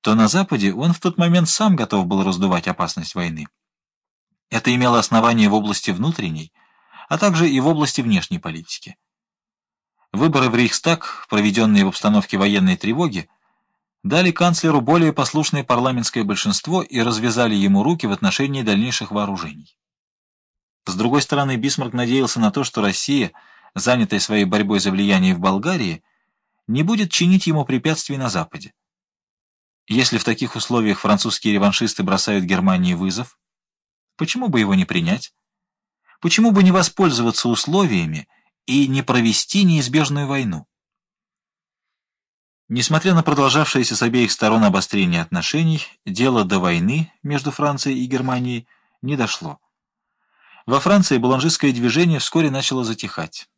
то на Западе он в тот момент сам готов был раздувать опасность войны. Это имело основание в области внутренней, а также и в области внешней политики. Выборы в Рейхстаг, проведенные в обстановке военной тревоги, дали канцлеру более послушное парламентское большинство и развязали ему руки в отношении дальнейших вооружений. С другой стороны, Бисмарк надеялся на то, что Россия, занятая своей борьбой за влияние в Болгарии, не будет чинить ему препятствий на Западе. Если в таких условиях французские реваншисты бросают Германии вызов, почему бы его не принять? Почему бы не воспользоваться условиями и не провести неизбежную войну? Несмотря на продолжавшееся с обеих сторон обострение отношений, дело до войны между Францией и Германией не дошло. Во Франции буланжистское движение вскоре начало затихать.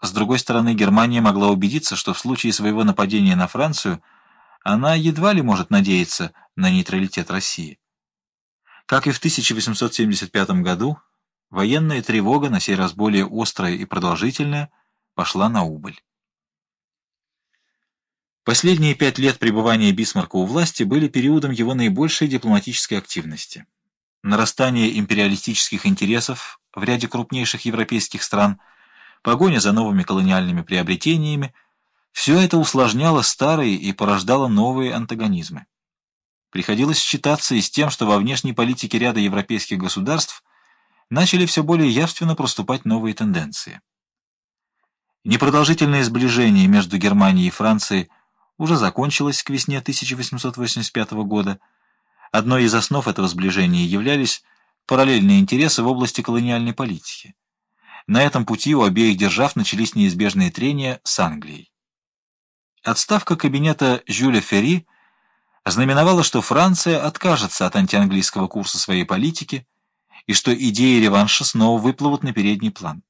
С другой стороны, Германия могла убедиться, что в случае своего нападения на Францию она едва ли может надеяться на нейтралитет России. Как и в 1875 году, военная тревога, на сей раз более острая и продолжительная, пошла на убыль. Последние пять лет пребывания Бисмарка у власти были периодом его наибольшей дипломатической активности. Нарастание империалистических интересов в ряде крупнейших европейских стран, погоня за новыми колониальными приобретениями – все это усложняло старые и порождало новые антагонизмы. Приходилось считаться и с тем, что во внешней политике ряда европейских государств начали все более явственно проступать новые тенденции. Непродолжительное сближение между Германией и Францией – уже закончилась к весне 1885 года. Одной из основ этого сближения являлись параллельные интересы в области колониальной политики. На этом пути у обеих держав начались неизбежные трения с Англией. Отставка кабинета Жюля Ферри знаменовала, что Франция откажется от антианглийского курса своей политики и что идеи реванша снова выплывут на передний план.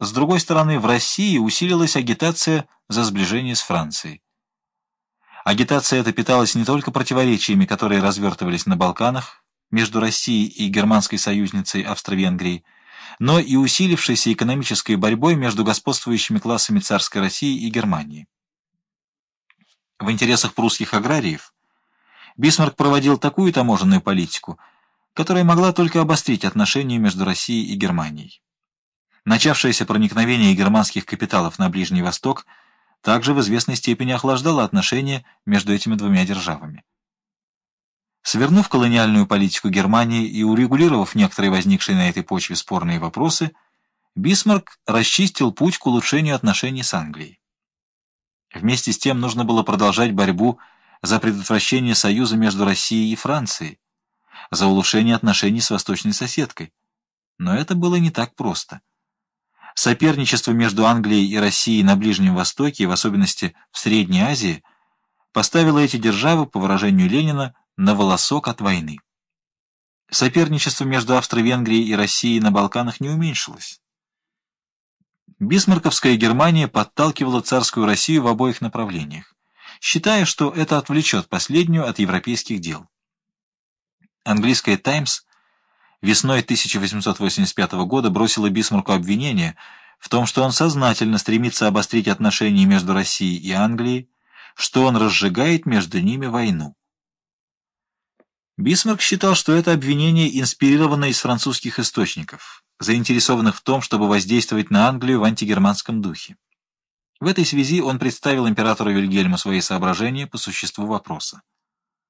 С другой стороны, в России усилилась агитация за сближение с Францией. Агитация эта питалась не только противоречиями, которые развертывались на Балканах между Россией и германской союзницей Австро-Венгрией, но и усилившейся экономической борьбой между господствующими классами царской России и Германии. В интересах прусских аграриев Бисмарк проводил такую таможенную политику, которая могла только обострить отношения между Россией и Германией. Начавшееся проникновение германских капиталов на Ближний Восток также в известной степени охлаждало отношения между этими двумя державами. Свернув колониальную политику Германии и урегулировав некоторые возникшие на этой почве спорные вопросы, Бисмарк расчистил путь к улучшению отношений с Англией. Вместе с тем нужно было продолжать борьбу за предотвращение союза между Россией и Францией, за улучшение отношений с восточной соседкой. Но это было не так просто. Соперничество между Англией и Россией на Ближнем Востоке, в особенности в Средней Азии, поставило эти державы, по выражению Ленина, на волосок от войны. Соперничество между Австро-Венгрией и Россией на Балканах не уменьшилось. Бисмарковская Германия подталкивала царскую Россию в обоих направлениях, считая, что это отвлечет последнюю от европейских дел. Английская «Таймс» весной 1885 года бросила Бисмарку обвинение в том, что он сознательно стремится обострить отношения между Россией и Англией, что он разжигает между ними войну. Бисмарк считал, что это обвинение инспирировано из французских источников, заинтересованных в том, чтобы воздействовать на Англию в антигерманском духе. В этой связи он представил императору Вильгельму свои соображения по существу вопроса.